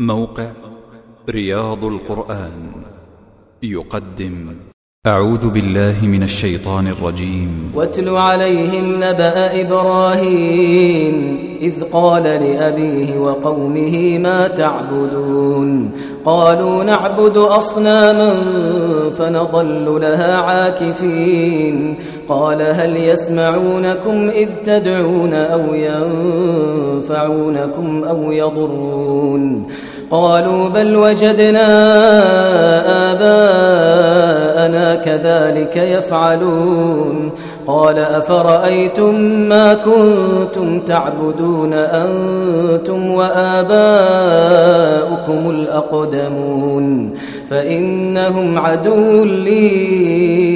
موقع رياض القرآن يقدم أعوذ بالله من الشيطان الرجيم. واتل عليهم نبأ إبراهيم إذ قال لأبيه وقومه ما تعبدون؟ قالوا نعبد أصناما فنظل لها عاكفين. قال هل يسمعونكم إذ تدعون أو ينفعونكم أو يضرون؟ قالوا بل وجدنا آباءنا كذلك يفعلون. قال أفرأيتم ما كنتم تعبدون أنتم وآباؤكم الأقدمون؟ فإنهم عدو لي.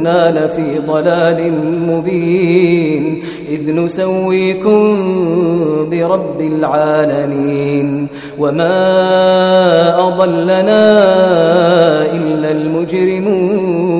كنا لفي ضلال مبين. إذ نسويكم برب العالمين. وما أضلنا إلا المجرمون.